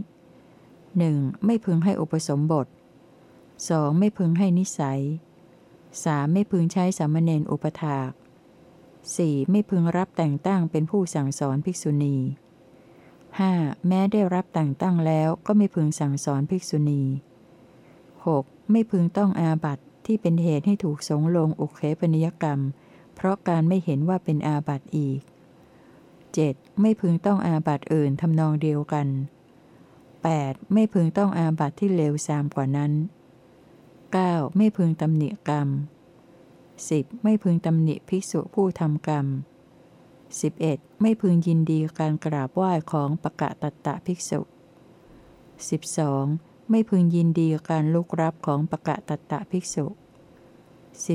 1. ไม่พึงให้อุปสมบท 2. ไม่พึงให้นิสัย 3. ไม่พึงใช้สามเณรอุปถาก 4. ไม่พึงรับแต่งตั้งเป็นผู้สั่งสอนภิกษุณี 5. แม้ได้รับแต่งตั้งแล้วก็ไม่พึงสั่งสอนภิกษุณี 6. ไม่พึงต้องอาบัติ ที่เป็นเหตุให้ถูกสงลงอุเคปนิยกรรม เพราะการไม่เห็นว่าเป็นอาบัติอีก 7. ไม่พึงต้องอาบัติอื่นทำนองเดียวกัน 8. ไม่พึงต้องอาบัติที่เลวทรามกว่านั้น 9. ไม่พึงตำหนิกรรม 10. ไม่พึงตำหนิภิกษุผู้ทำกรรม 11. ไม่พึงยินดีการกราบไหว้ของปะกะตัตตะภิกษุ 12. ไม่พึงยินดีการลุกรับของปะกะตัตตะภิกษุ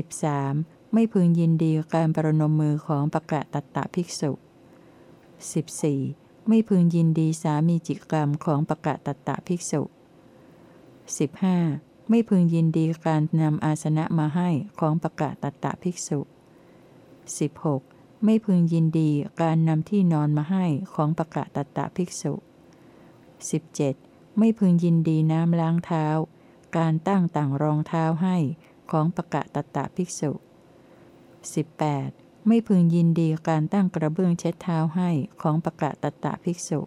13. ไม่พึงยินดีการประนมมือของปะกะตัตตะภิกษุ 14. ไม่พึงยินดีสามีจิกรรมของปะกะตัตตะภิกษุ 15. ไม่พึงยินดีการนำอาสนะมาให้ของปะกะตัตตะภิกษุ 16. ไม่พึงยินดีการนำที่นอนมาให้ของปะกะตัตตะภิกษุ 17. ไม่พึงยินดีน้ำล้างเท้า การตั้งต่างรองเท้าให้ของปะกะตัตตะภิกษุ 18. ไม่พึงยินดีการตั้งกระเบื้องเช็ดเท้าให้ของปะกะตัตตะภิกษุ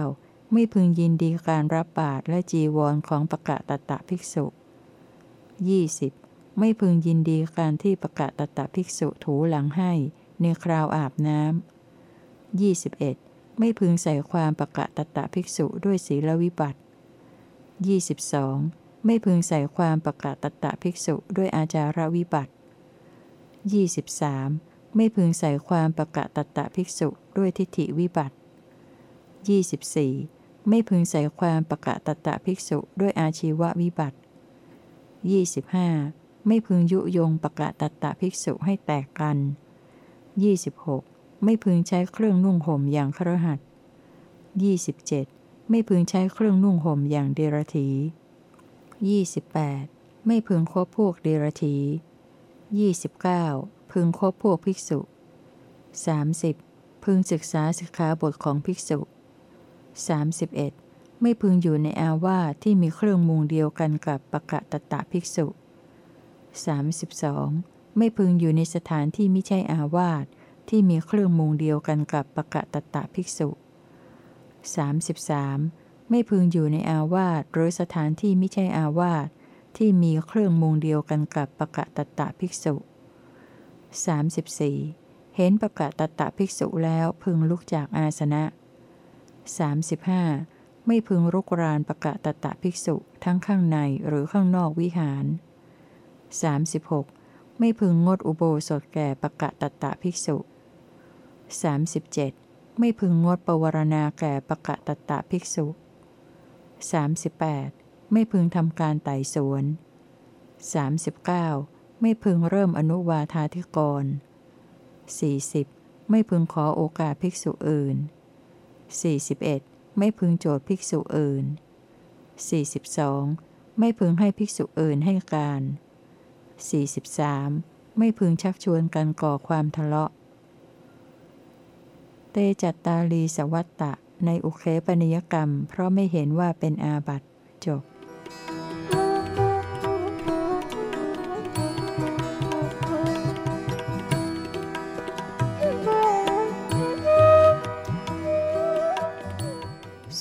19. ไม่พึงยินดีการรับบาตรและจีวรของปะกะตัตตะภิกษุ 20. ไม่พึงยินดีการที่ปะกะตัตตะภิกษุถูหลังให้ในคราวอาบน้ำ 21. ไม่พึงใส่ความปะกะตัตตะภิกษุด้วยศีลวิบัติ 22. ไม่พึงใส่ความปะกะตัตตะภิกษุด้วยอาจารวิบัติ 23. ไม่พึงใส่ความปะกะตัตตะภิกษุด้วยทิฏฐิวิบัติ 24. ไม่พึงใส่ความปะกะตัตตะภิกษุด้วยอาชีววิบัติ 25. ไม่พึงยุยงปะกะตัตตะภิกษุให้แตกกัน 26. ไม่พึงใช้เครื่องนุ่งห่มอย่างครหัดยี่ส 27. ไม่พึงใช้เครื่องนุ่งห่มอย่างเดรธี 28. ไม่พึงคบพวกเดรธี 29. พึงคบพวกภิกษุ 30. พึงศึกษาสิกขาบทของภิกษุ 31. ไม่พึงอยู่ในอาวาสที่มีเครื่องมุงเดียวกันกับปะกะตะตะภิกษุ 32. ไม่พึงอยู่ในสถานที่ไม่ใช่อาวาส ที่มีเครื่องมุงเดียวกันกับปะกะตะตะภิกษุ 33. ไม่พึงอยู่ในอาวาสหรือสถานที่ไม่ใช่อาวาสที่มีเครื่องมุงเดียวกันกับปะกะตะตะภิกษุ 34. เห็นปะกะตะตะภิกษุแล้วพึงลุกจากอาสนะ 35. ไม่พึงรุกรานปะกะตะตะภิกษุทั้งข้างในหรือข้างนอกวิหาร 36. ไม่พึงงดอุโบสถแก่ปะกะตะตะภิกษุ 37. ไม่พึงงดปวารณาแก่ปะกะตะตะภิกษุ 38. ไม่พึงทำการไต่สวน 39. ไม่พึงเริ่มอนุวาธาธิกร 40. ไม่พึงขอโอกาสภิกษุอื่น 41. ไม่พึงโจทย์ภิกษุอื่น 42. ไม่พึงให้ภิกษุอื่นให้การ 43. ไม่พึงชักชวนกันก่อความทะเลาะ เตจัตตาลีสวัตตะ ในอุเคปนิยกรรม เพราะไม่เห็นว่าเป็นอาบัติจบ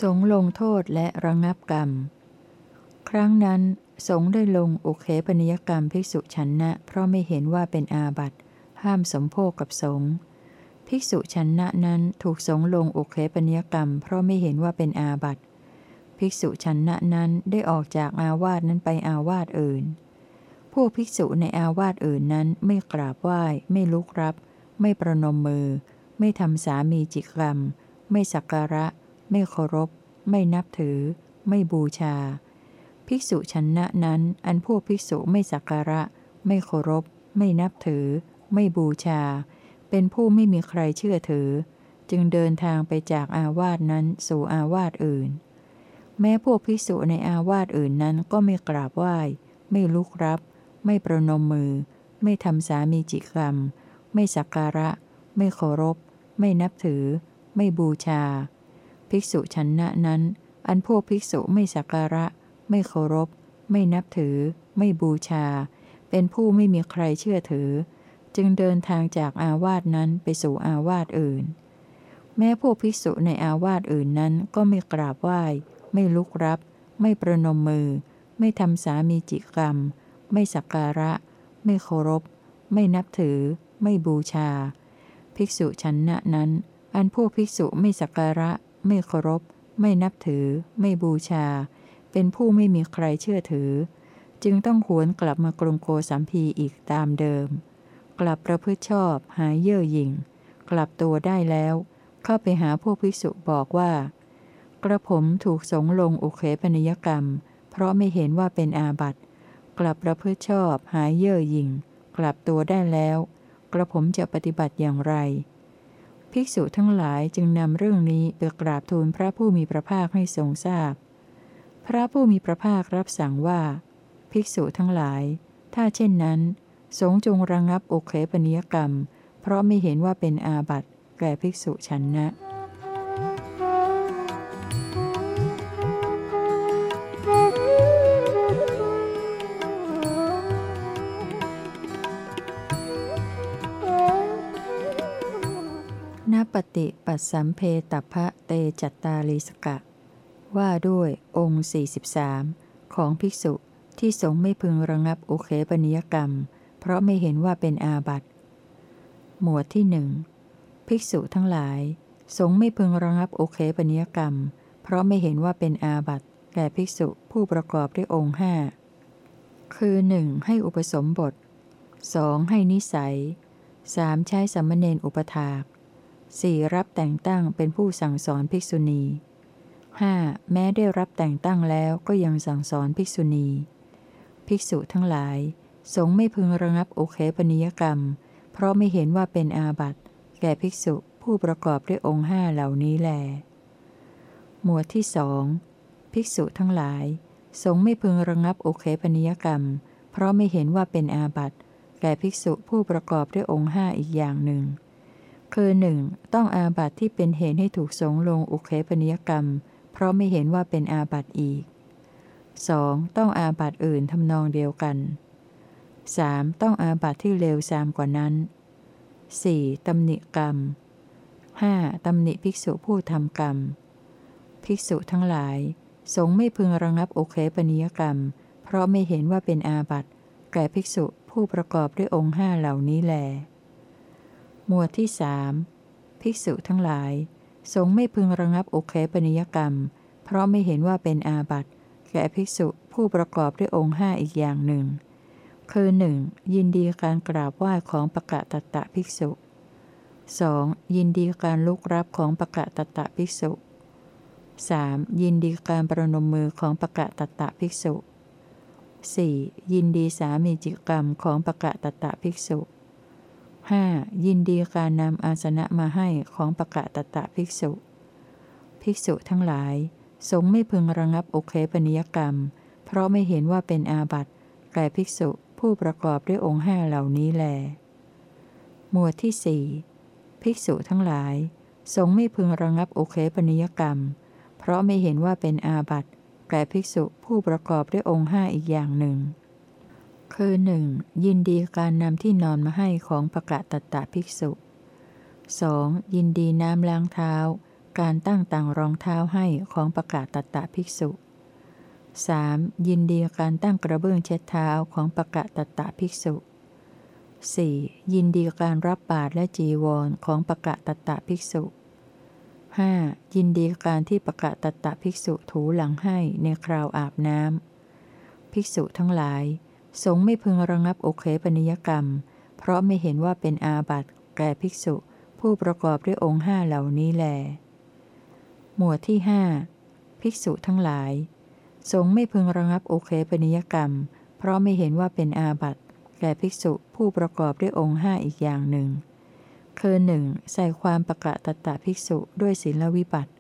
สงลงโทษและระงงับกรรม ครั้งนั้น สงได้ลงอุเคปนิยกรรมภิกษุชันนะ เพราะไม่เห็นว่าเป็นอาบัติ ห้ามสมโภคกับสงฆ์ ภิกษุชันนะนั้นถูกสงลงอุเคปนิยกรรม เพราะไม่เห็นว่าเป็นอาบัติ ภิกษุชันนะนั้นได้ออกจากอาวาสนั้นไปอาวาสอื่นพวกภิกษุในอาวาสอื่นนั้นไม่กราบไหว้ ไม่ลุกรับ ไม่ประนมมือ ไม่ทำสามีจิกรรม ไม่สักการะ ไม่เคารพ ไม่นับถือ ไม่บูชา ภิกษุชันะนั้น อันพวกภิกษุไม่สักการะ ไม่เคารพ ไม่นับถือ ไม่บูชา เป็นผู้ไม่มีใครเชื่อถือ จึงเดินทางไปจากอาวาสนั้นสู่อาวาสอื่น แม้พวกภิกษุในอาวาสอื่นนั้นก็ไม่กราบไหว้ ไม่ลุกรับ ไม่ประนมมือ ไม่ทำสามีจิกรรม ไม่สักการะ ไม่เคารพ ไม่นับถือ ไม่บูชา ภิกษุชันนะนั้น อันพวกภิกษุไม่สักการะ ไม่เคารพ ไม่นับถือ ไม่บูชา เป็นผู้ไม่มีใครเชื่อถือ จึงเดินทางจากอาวาสนั้นไปสู่อาวาสอื่น แม้พวกภิกษุในอาวาสอื่นนั้นก็ไม่กราบไหว้ ไม่ลุกรับ ไม่ประนมมือ ไม่ทำสามีจิกรรม ไม่สักการะ ไม่เคารพ ไม่นับถือ ไม่บูชา ภิกษุชันนะนั้น อันพวกภิกษุไม่สักการะ ไม่เคารพ ไม่นับถือ ไม่บูชา เป็นผู้ไม่มีใครเชื่อถือ จึงต้องหวนกลับมากรุงโกสัมพีอีกตามเดิม กลับประพฤติชอบหายเย่อหยิ่ง กลับตัวได้แล้ว เข้าไปหาพวกภิกษุบอกว่า กระผมถูกสงลงอุเคปนิยกรรม เพราะไม่เห็นว่าเป็นอาบัติ กลับประพฤติชอบหายเย่อหยิ่ง กลับตัวได้แล้ว กระผมจะปฏิบัติอย่างไร ภิกษุทั้งหลายจึงนำเรื่องนี้ไปกราบทูลพระผู้มีพระภาคให้ทรงทราบพพระผู้มีพระภาครับสั่งว่า ภิกษุทั้งหลาย ถ้าเช่นนั้น สงจงระงงับโอเคปนิยกรรม เพราะไม่เห็นว่าเป็นอาบัติแก่ภิกษุชันนะนปฏิปัสสัมเพตพะเตจัตตาลิสกะ ว่าด้วยองค์ 43 ของภิกษุที่สงไม่พึงระงับโอเคปนิยกรรม เพราะไม่เห็นว่าเป็นอาบัติ หมวดที่หนึ่งภิกษุทั้งหลาย สงไม่พึงระงับโอเคปนิยกรรม เพราะไม่เห็นว่าเป็นอาบัติแก่ภิกษุผู้ประกอบด้วยองค์ห้าคือ 1. ให้อุปสมบท 2. ให้นิสัย 3. ใช้สัมมเนนอุปถาก 4. รับแต่งตั้งเป็นผู้สั่งสอนภิกษุณี 5. แม้ได้รับแต่งตั้งแล้วก็ยังสั่งสอนภิกษุณี ภิกษุทั้งหลาย สงไม่พึงระงับโอเคปนิยกรรม เพราะไม่เห็นว่าเป็นอาบัติ แก่ภิกษุผู้ประกอบด้วยองค์ห้าเหล่านี้แล หมวดที่สองภิกษุทั้งหลาย สงไม่พึงระงับโอเคปนิยกรรม เพราะไม่เห็นว่าเป็นอาบัติ แก่ภิกษุผู้ประกอบด้วยองค์ห้าอีกอย่างหนึ่ง คือหนึ่งต้องอาบัติที่เป็นเหตุให้ถูกสงลงโอเคปนิยกรรม เพราะไม่เห็นว่าเป็นอาบัติอีก 2. ต้องอาบัติอื่นทำนองเดียวกัน 3. ต้องอาบัติที่เลวซามกว่านั้น 4. ตำหนิกรรม 5. ตำหนิภิกษุผู้ทำกรรม ภิกษุทั้งหลาย สงไม่พึงระงับโอเคปนิยกรรม เพราะไม่เห็นว่าเป็นอาบัติแก่ภิกษุผู้ประกอบด้วยองค์ห้าเหล่านี้แล หมวดที่สภิกษุทั้งหลาย สงไม่พึงระงับโอเคปนิยกรรม เพราะไม่เห็นว่าเป็นอาบัติแก่ภิกษุผู้ประกอบด้วยองค์ห้าอีกอย่างหนึ่ง คือ 1. ยินดีการกราบไหว้ของปะกะตะตะภิกษุ 2. ยินดีการลุกรับของปะกะตะตะภิกษุ 3. ยินดีการประนมมือของปะกะตะตะภิกษุ 4. ยินดีสามีจิกรรมของปะกะตะตะภิกษุ 5. ยินดีการนำอาสนะมาให้ของปะกะตะตะภิกษุ ภิกษุทั้งหลาย สงไม่พึงระงับโอเคปนิยกรรม เพราะไม่เห็นว่าเป็นอาบัติแก่ภิกษุ ผู้ประกอบด้วยองค์ห้าเหล่านี้แล หมวดที่สี่ภิกษุทั้งหลาย สงไม่พึงระงับโอเคปนิยกรรม เพราะไม่เห็นว่าเป็นอาบัติแก่ภิกษุผู้ประกอบด้วยองค์ห้าอีกอย่างหนึ่ง คือหนึ่งยินดีการนำที่นอนมาให้ของประกาศตตะภิกษุ 2. ยินดีน้ำล้างเท้า การตั้งต่างรองเท้าให้ของประกาศตตะภิกษุ 3. ยินดีการตั้งกระเบื้องเช็ดเท้าของปะกะตะตะภิกษุ 4. ยินดีการรับบาตรและจีวรของปะกะตะตะภิกษุ 5. ยินดีการที่ปะกะตะตะภิกษุถูหลังให้ในคราวอาบน้ำภิกษุทั้งหลาย สงไม่พึงระงับโอเคปนิยกรรม เพราะไม่เห็นว่าเป็นอาบัติแก่ภิกษุ ผู้ประกอบด้วยองค์ห้าเหล่านี้แล หมวดที่หภิกษุทั้งหลาย สงไม่พึงระงับโอเคปนิยกรรม เพราะไม่เห็นว่าเป็นอาบัติแก่ภิกษุผู้ประกอบด้วยองค์ห้าอีกอย่างหนึ่ง คือหนึ่งใส่ความประกะตัตตภิกษุด้วยศีลวิบัติ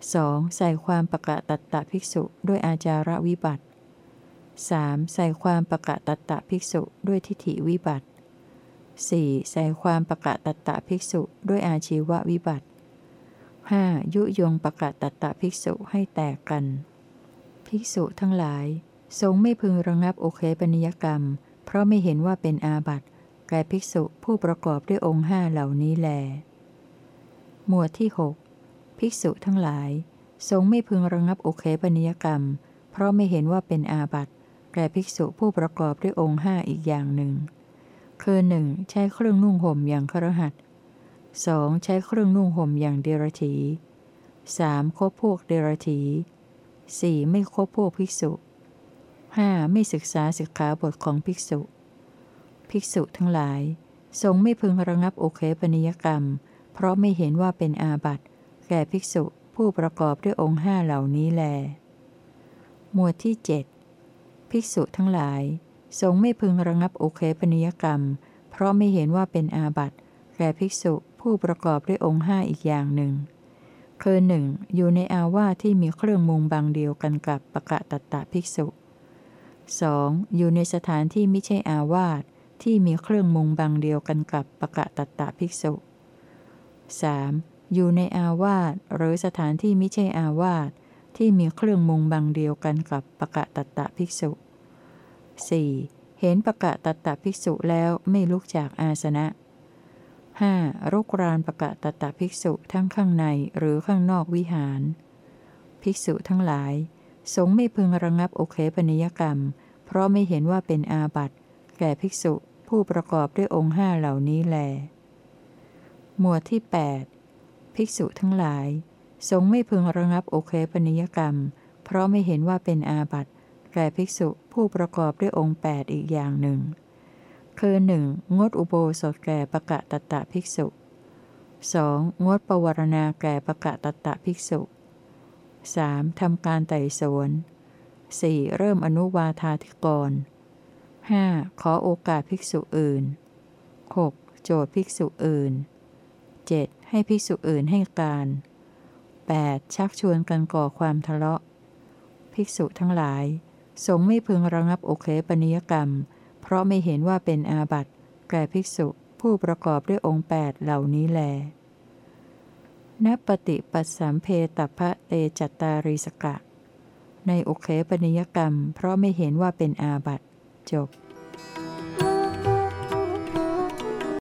2. ใส่ความประกะตัตตภิกษุด้วยอาจาระวิบัติ 3. ใส่ความประกะตัตตภิกษุด้วยทิฏฐิวิบัติ 4. ใส่ความประกะตัตตภิกษุด้วยอาชีววิบัติ 5. ยุยงประกะตัตตภิกษุให้แตกกัน ภิกษุทั้งหลาย สงไม่พึงระงับโอเคปนิยกรรม เพราะไม่เห็นว่าเป็นอาบัติแก่ภิกษุผู้ประกอบด้วยองค์ห้าเหล่านี้แล หมวดที่ 6 ภิกษุทั้งหลาย สงไม่พึงระงับโอเคปนิยกรรม เพราะไม่เห็นว่าเป็นอาบัติแก่ภิกษุผู้ประกอบด้วยองค์ห้าอีกอย่างหนึ่ง คือหนึ่งใช้เครื่องนุ่งห่มอย่างครหัสสองใช้เครื่องนุ่งห่มอย่างเดรถีสามคบพวกเดรถี สี่ไม่คบพวกภิกษุห้าไม่ศึกษาศึกขาบทของภิกษุ ภิกษุทั้งหลาย ทรงไม่พึงระงับโอเคปนิยกรรม เพราะไม่เห็นว่าเป็นอาบัติ แก่ภิกษุผู้ประกอบด้วยองค์ห้าเหล่านี้แล หมวดที่เ7ภิกษุทั้งหลาย ทรงไม่พึงระงับโอเคปนิยกรรม เพราะไม่เห็นว่าเป็นอาบัติ แก่ภิกษุผู้ประกอบด้วยองค์ห้าอีกอย่างหนึ่ง คือหนึ่งอยู่ในอาวาสที่มีเครื่องมุงบางเดียวกันกับปะกะตัตตะภิกษุ 2. อยู่ในสถานที่ไม่ใช่อาวาสที่มีเครื่องมุงบางเดียวกันกับปะกะตัตตะภิกษุ 3. อยู่ในอาวาสหรือสถานที่ไม่ใช่อาวาสที่มีเครื่องมุงบางเดียวกันกับปะกะตัตตะภิกษุ 4. เห็นปะกะตัตตะภิกษุแล้วไม่ลุกจากอาสนะ 5. รุกรานประกะตะตะภิกษุทั้งข้างในหรือข้างนอกวิหาร ภิกษุทั้งหลาย สงไม่พึงระงับโอเคปนิยกรรม เพราะไม่เห็นว่าเป็นอาบัติ แก่ภิกษุผู้ประกอบด้วยองค์ห้าเหล่านี้แล หมวดที่ 8 ภิกษุทั้งหลาย สงไม่พึงระงับโอเคปนิยกรรม เพราะไม่เห็นว่าเป็นอาบัติ แก่ภิกษุผู้ประกอบด้วยองค์ 8 อีกอย่างหนึ่ง คือหนึ่งงดอุโบสถแก่ปะกะตะตะภิกษุ 2. งดปวารณาแก่ปะกะตะตะภิกษุ 3. ทำการไต่สวน 4. เริ่มอนุวาธาธิกร 5. ขอโอกาสภิกษุอื่น 6. โจทย์ภิกษุอื่น 7. ให้ภิกษุอื่นให้การ 8. ชักชวนกันก่อความทะเลาะ ภิกษุทั้งหลาย สงไม่พึงระงับโอเคปนิยกรรม เพราะไม่เห็นว่าเป็นอาบัติแก่ภิกษุผู้ประกอบด้วยองค์แปดเหล่านี้แลนปฏิปัสสัมเพตพะเตจัตตาริสกะ ในโอเคปนิยกรรม เพราะไม่เห็นว่าเป็นอาบัติจบ